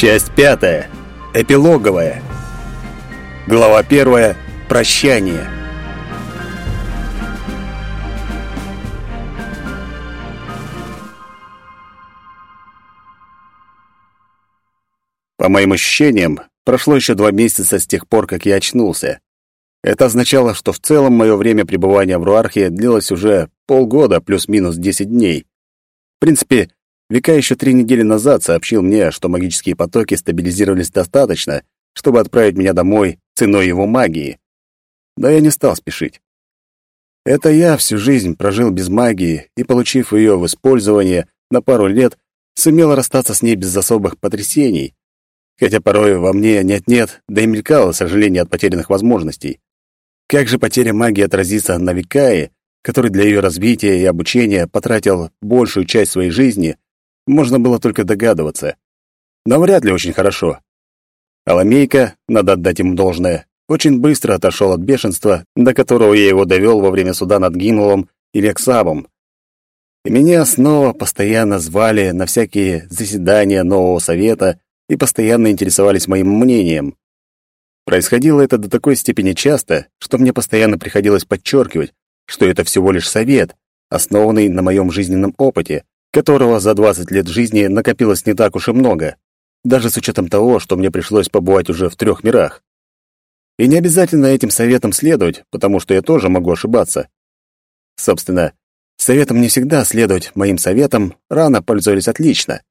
Часть пятая. Эпилоговая. Глава первая. Прощание. По моим ощущениям, прошло еще два месяца с тех пор, как я очнулся. Это означало, что в целом мое время пребывания в Руархе длилось уже полгода плюс-минус 10 дней. В принципе, Вика еще три недели назад сообщил мне, что магические потоки стабилизировались достаточно, чтобы отправить меня домой ценой его магии. Да я не стал спешить. Это я всю жизнь прожил без магии и, получив ее в использование на пару лет, сумел расстаться с ней без особых потрясений, хотя порой во мне нет-нет, да и мелькало сожаление от потерянных возможностей. Как же потеря магии отразится на Викае, который для ее развития и обучения потратил большую часть своей жизни, можно было только догадываться. Но вряд ли очень хорошо. Аламейка, надо отдать ему должное, очень быстро отошел от бешенства, до которого я его довел во время суда над Гимловым и Лексабом. И меня снова постоянно звали на всякие заседания нового совета и постоянно интересовались моим мнением. Происходило это до такой степени часто, что мне постоянно приходилось подчеркивать, что это всего лишь совет, основанный на моем жизненном опыте, которого за 20 лет жизни накопилось не так уж и много, даже с учетом того, что мне пришлось побывать уже в трех мирах. И не обязательно этим советам следовать, потому что я тоже могу ошибаться. Собственно, советом не всегда следовать моим советам рано пользовались отлично.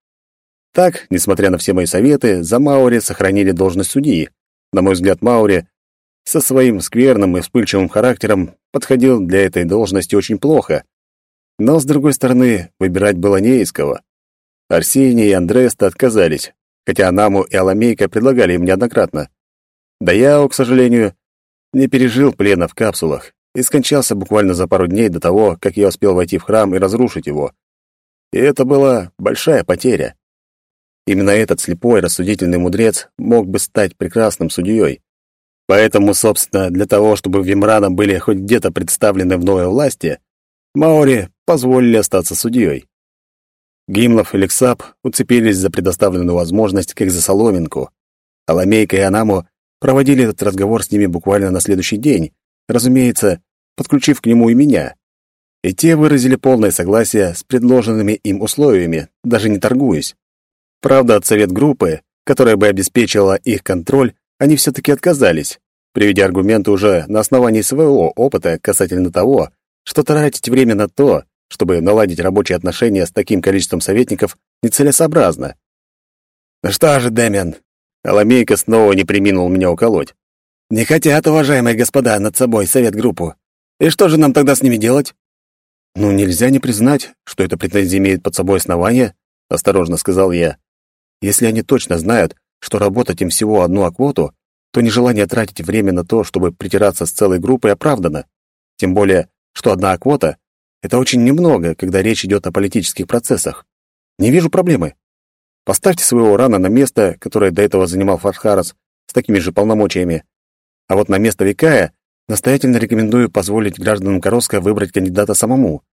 Так, несмотря на все мои советы, за Маури сохранили должность судьи. На мой взгляд, Маури со своим скверным и вспыльчивым характером подходил для этой должности очень плохо. Но, с другой стороны, выбирать было не из кого. Арсений и Андреста отказались, хотя Анаму и Аламейка предлагали им неоднократно. Да я, к сожалению, не пережил плена в капсулах и скончался буквально за пару дней до того, как я успел войти в храм и разрушить его. И это была большая потеря. Именно этот слепой, рассудительный мудрец мог бы стать прекрасным судьей. Поэтому, собственно, для того, чтобы Вимрана были хоть где-то представлены в новой власти, Маори позволили остаться судьей. Гимлов и Лексап уцепились за предоставленную возможность как за соломинку. Аламейка и Анаму проводили этот разговор с ними буквально на следующий день, разумеется, подключив к нему и меня. И те выразили полное согласие с предложенными им условиями, даже не торгуясь. Правда, от совет группы, которая бы обеспечила их контроль, они все-таки отказались, приведя аргументы уже на основании своего опыта касательно того, что тратить время на то, чтобы наладить рабочие отношения с таким количеством советников, нецелесообразно. «Ну что же, Дэмиан?» Аламейка снова не приминул меня уколоть. «Не хотят, уважаемые господа, над собой совет-группу. И что же нам тогда с ними делать?» «Ну, нельзя не признать, что эта претензия имеет под собой основание», — осторожно сказал я. Если они точно знают, что работать им всего одну аквоту, то нежелание тратить время на то, чтобы притираться с целой группой, оправдано. Тем более, что одна аквота — это очень немного, когда речь идет о политических процессах. Не вижу проблемы. Поставьте своего рана на место, которое до этого занимал Фархарас, с такими же полномочиями. А вот на место Викая настоятельно рекомендую позволить гражданам Короска выбрать кандидата самому.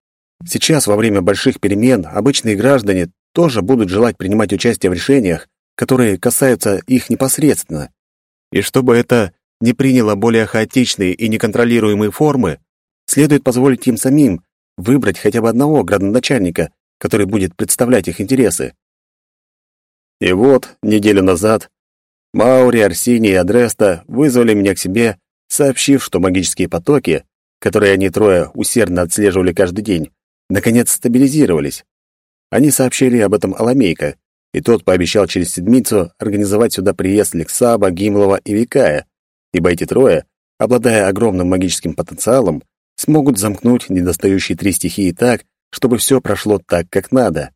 Сейчас, во время больших перемен, обычные граждане тоже будут желать принимать участие в решениях, которые касаются их непосредственно. И чтобы это не приняло более хаотичные и неконтролируемые формы, следует позволить им самим выбрать хотя бы одного градоначальника, который будет представлять их интересы. И вот, неделю назад, Маури, Арсини и Адреста вызвали меня к себе, сообщив, что магические потоки, которые они трое усердно отслеживали каждый день, наконец стабилизировались. Они сообщили об этом Аламейка, и тот пообещал через седмицу организовать сюда приезд Лексаба, Гимлова и Викая, ибо эти трое, обладая огромным магическим потенциалом, смогут замкнуть недостающие три стихии так, чтобы все прошло так, как надо.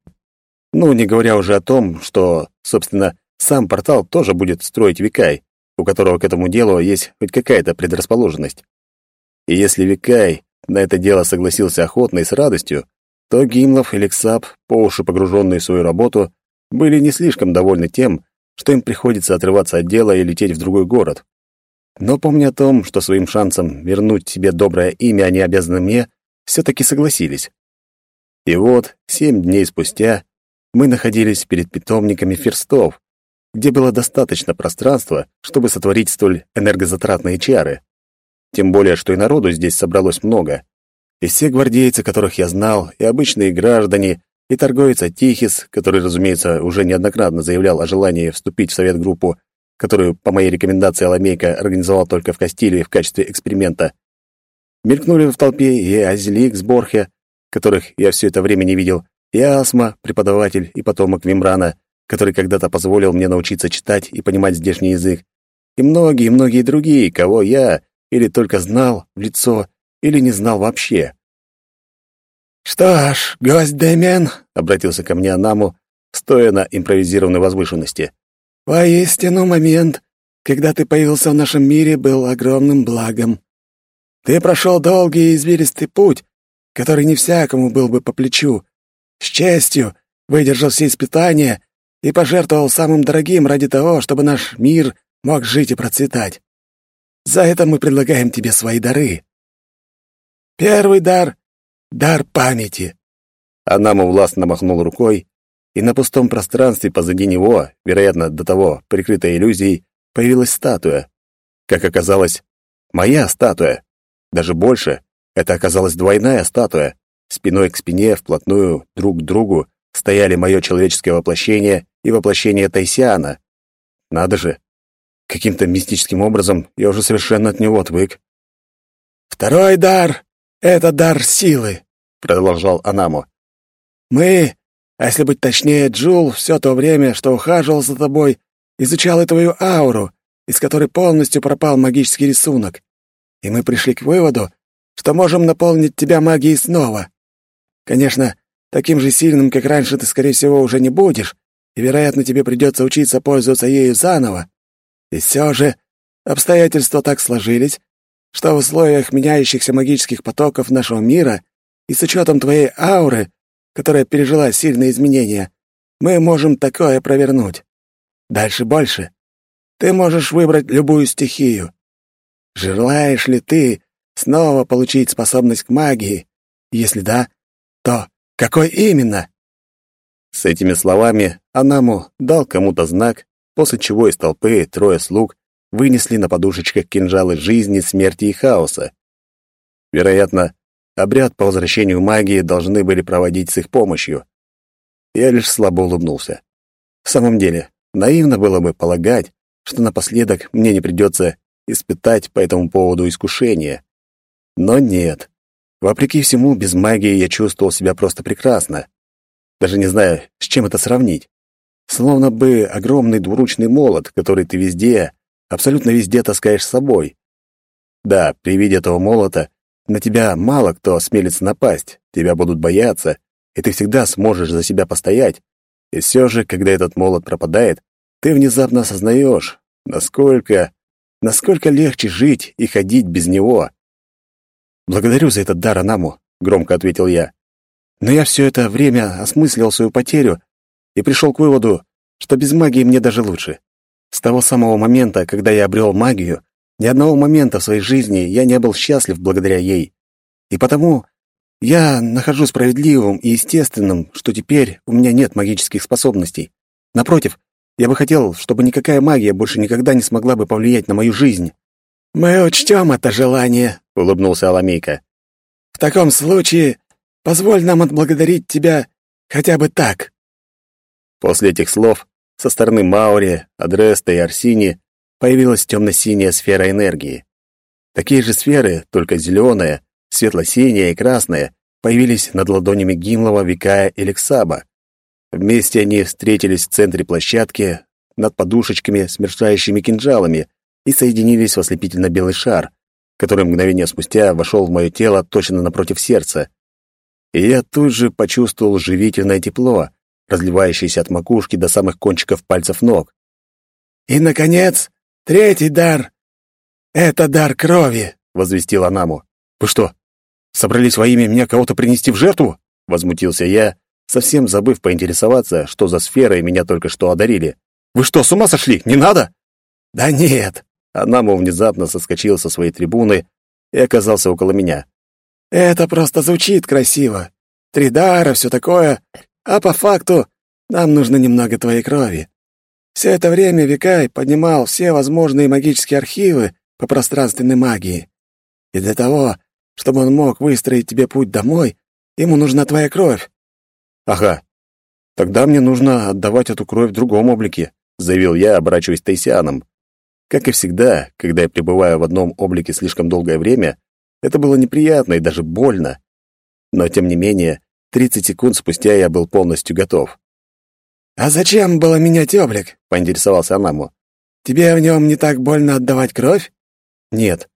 Ну, не говоря уже о том, что, собственно, сам портал тоже будет строить Викай, у которого к этому делу есть хоть какая-то предрасположенность. И если Викай на это дело согласился охотно и с радостью, то Гимлов и Лексап, по уши погруженные в свою работу, были не слишком довольны тем, что им приходится отрываться от дела и лететь в другой город. Но помня о том, что своим шансом вернуть себе доброе имя они обязаны мне, все-таки согласились. И вот, семь дней спустя, мы находились перед питомниками ферстов, где было достаточно пространства, чтобы сотворить столь энергозатратные чары. Тем более, что и народу здесь собралось много. И все гвардейцы, которых я знал, и обычные граждане, и торговец Атихис, который, разумеется, уже неоднократно заявлял о желании вступить в совет-группу, которую, по моей рекомендации, Аламейка организовал только в Кастилии в качестве эксперимента. Мелькнули в толпе и Азелик с Борхе, которых я все это время не видел, и Асма, преподаватель и потомок Вимрана, который когда-то позволил мне научиться читать и понимать здешний язык, и многие-многие другие, кого я или только знал в лицо, или не знал вообще. «Что ж, гость Дэмиан», — обратился ко мне Анаму, стоя на импровизированной возвышенности. «Воистину момент, когда ты появился в нашем мире, был огромным благом. Ты прошел долгий и извилистый путь, который не всякому был бы по плечу. С честью выдержал все испытания и пожертвовал самым дорогим ради того, чтобы наш мир мог жить и процветать. За это мы предлагаем тебе свои дары. Первый дар Дар памяти. Анаму властно махнул рукой, и на пустом пространстве позади него, вероятно, до того, прикрытой иллюзией, появилась статуя. Как оказалось, моя статуя. Даже больше, это оказалась двойная статуя. Спиной к спине, вплотную, друг к другу, стояли мое человеческое воплощение и воплощение Тайсиана. Надо же, каким-то мистическим образом я уже совершенно от него отвык. «Второй дар «Это дар силы», — продолжал Анамо. «Мы, а если быть точнее, Джул, все то время, что ухаживал за тобой, изучал твою ауру, из которой полностью пропал магический рисунок. И мы пришли к выводу, что можем наполнить тебя магией снова. Конечно, таким же сильным, как раньше, ты, скорее всего, уже не будешь, и, вероятно, тебе придется учиться пользоваться ею заново. И все же обстоятельства так сложились, что в условиях меняющихся магических потоков нашего мира и с учетом твоей ауры, которая пережила сильные изменения, мы можем такое провернуть. Дальше больше. Ты можешь выбрать любую стихию. Желаешь ли ты снова получить способность к магии? Если да, то какой именно? С этими словами Анаму дал кому-то знак, после чего из толпы трое слуг вынесли на подушечках кинжалы жизни, смерти и хаоса. Вероятно, обряд по возвращению магии должны были проводить с их помощью. Я лишь слабо улыбнулся. В самом деле, наивно было бы полагать, что напоследок мне не придется испытать по этому поводу искушение. Но нет. Вопреки всему, без магии я чувствовал себя просто прекрасно. Даже не знаю, с чем это сравнить. Словно бы огромный двуручный молот, который ты везде, абсолютно везде таскаешь с собой. Да, при виде этого молота на тебя мало кто осмелится напасть, тебя будут бояться, и ты всегда сможешь за себя постоять. И все же, когда этот молот пропадает, ты внезапно осознаешь, насколько, насколько легче жить и ходить без него. «Благодарю за этот дар, Анаму», — громко ответил я. «Но я все это время осмыслил свою потерю и пришел к выводу, что без магии мне даже лучше. С того самого момента, когда я обрел магию, ни одного момента в своей жизни я не был счастлив благодаря ей. И потому я нахожу справедливым и естественным, что теперь у меня нет магических способностей. Напротив, я бы хотел, чтобы никакая магия больше никогда не смогла бы повлиять на мою жизнь. «Мы учтем это желание», — улыбнулся Аламейка. «В таком случае позволь нам отблагодарить тебя хотя бы так». После этих слов со стороны Маури, Адреста и Арсини появилась темно-синяя сфера энергии. Такие же сферы, только зеленая, светло-синяя и красная, появились над ладонями Гимлова, Викая и Лексаба. Вместе они встретились в центре площадки над подушечками с мерцающими кинжалами и соединились в ослепительно-белый шар, который мгновение спустя вошел в мое тело точно напротив сердца. И я тут же почувствовал живительное тепло, разливающийся от макушки до самых кончиков пальцев ног. «И, наконец, третий дар. Это дар крови», — возвестил Анаму. «Вы что, собрались во имя меня кого-то принести в жертву?» — возмутился я, совсем забыв поинтересоваться, что за сферой меня только что одарили. «Вы что, с ума сошли? Не надо?» «Да нет!» Анаму внезапно соскочил со своей трибуны и оказался около меня. «Это просто звучит красиво. Три дара, все такое. А по факту нам нужно немного твоей крови. Все это время Викай поднимал все возможные магические архивы по пространственной магии. И для того, чтобы он мог выстроить тебе путь домой, ему нужна твоя кровь. Ага. Тогда мне нужно отдавать эту кровь в другом облике, заявил я, оборачиваясь Тайсианом. Как и всегда, когда я пребываю в одном облике слишком долгое время, это было неприятно и даже больно. Но, тем не менее, 30 секунд спустя я был полностью готов. «А зачем было менять облик?» — поинтересовался Анаму. «Тебе в нем не так больно отдавать кровь?» «Нет.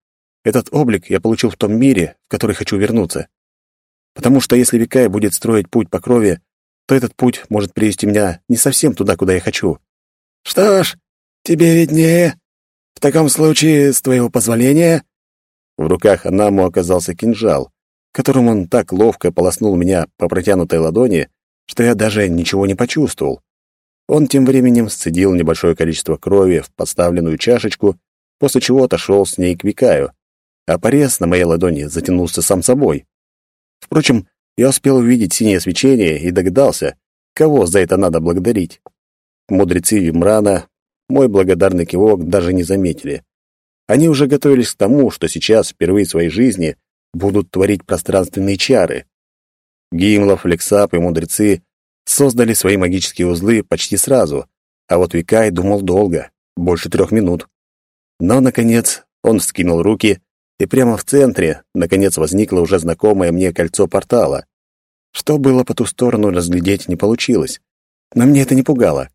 Этот облик я получил в том мире, в который хочу вернуться. Потому что если Викай будет строить путь по крови, то этот путь может привести меня не совсем туда, куда я хочу». «Что ж, тебе виднее. В таком случае, с твоего позволения...» В руках Анаму оказался кинжал, которым он так ловко полоснул меня по протянутой ладони, что я даже ничего не почувствовал. Он тем временем сцедил небольшое количество крови в подставленную чашечку, после чего отошел с ней к Викаю, а порез на моей ладони затянулся сам собой. Впрочем, я успел увидеть синее свечение и догадался, кого за это надо благодарить. Мудрецы Вимрана мой благодарный кивок даже не заметили. Они уже готовились к тому, что сейчас, впервые в своей жизни, будут творить пространственные чары. Гимлов, Лексап и мудрецы создали свои магические узлы почти сразу, а вот Викай думал долго, больше трех минут. Но, наконец, он вскинул руки, и прямо в центре, наконец, возникло уже знакомое мне кольцо портала. Что было по ту сторону, разглядеть не получилось. Но мне это не пугало.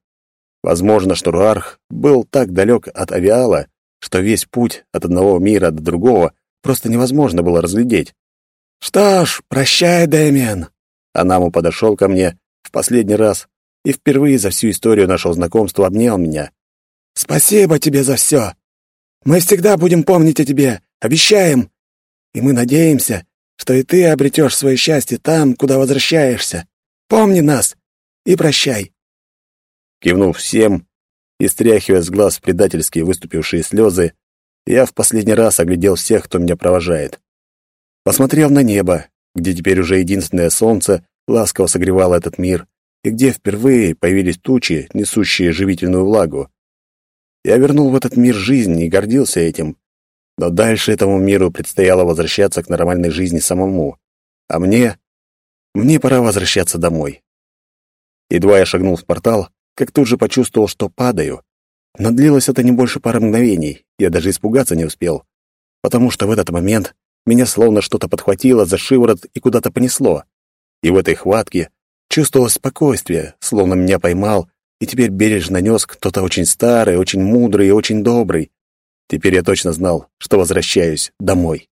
Возможно, что Руарх был так далек от авиала, что весь путь от одного мира до другого просто невозможно было разглядеть. «Что ж, прощай, Дэмиан!» Анаму подошел ко мне в последний раз и впервые за всю историю нашего знакомства обнял меня. «Спасибо тебе за все. Мы всегда будем помнить о тебе, обещаем. И мы надеемся, что и ты обретешь свое счастье там, куда возвращаешься. Помни нас и прощай». Кивнув всем и стряхивая с глаз предательские выступившие слезы, я в последний раз оглядел всех, кто меня провожает. Посмотрел на небо, где теперь уже единственное солнце ласково согревало этот мир, и где впервые появились тучи, несущие живительную влагу. Я вернул в этот мир жизнь и гордился этим. Но дальше этому миру предстояло возвращаться к нормальной жизни самому. А мне... Мне пора возвращаться домой. Едва я шагнул в портал, как тут же почувствовал, что падаю. Но длилось это не больше пары мгновений, я даже испугаться не успел. Потому что в этот момент меня словно что-то подхватило за шиворот и куда-то понесло. И в этой хватке чувствовалось спокойствие, словно меня поймал и теперь бережно нес кто-то очень старый, очень мудрый и очень добрый. Теперь я точно знал, что возвращаюсь домой.